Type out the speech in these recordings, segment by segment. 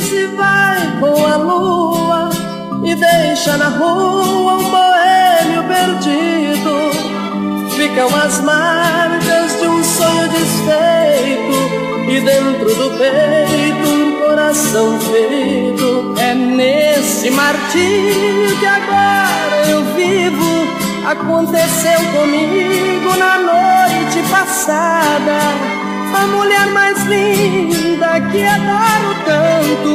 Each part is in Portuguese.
E se vai com a lua e deixa na rua um boêmio perdido. Ficam as marcas de um sonho desfeito e dentro do peito um coração ferido. É nesse martírio que agora eu vivo. Aconteceu comigo na noite passada. A mulher mais linda que adoro tanto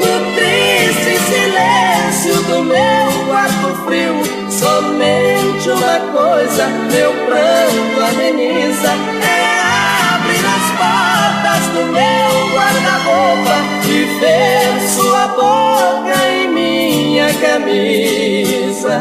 No triste silêncio do meu quarto frio, somente uma coisa meu pranto ameniza é abrir as portas do meu guarda-roupa e ver sua boca em minha camisa.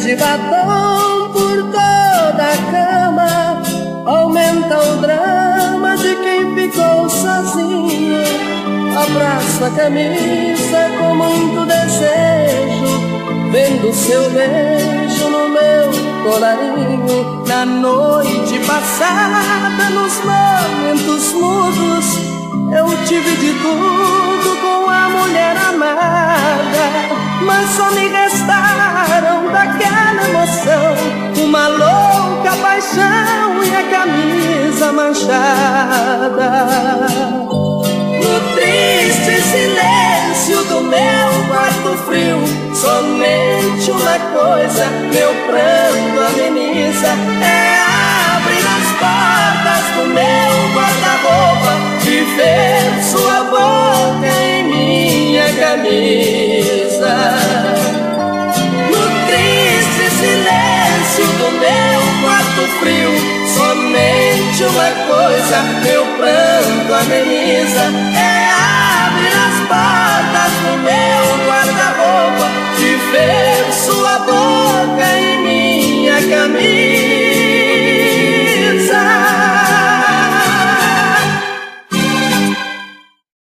De batom por toda a cama aumenta o drama de quem ficou sozinho. Abraço a camisa com muito desejo, vendo seu beijo no meu colarinho. Na noite passada, nos momentos mudos, eu tive de tudo com a mulher amada mas só me restaram frio, somente uma coisa meu pranto ameniza é abrir as portas do meu guarda-roupa e ver sua boca em minha camisa. No triste silêncio do meu quarto frio, somente uma coisa meu pranto ameniza: é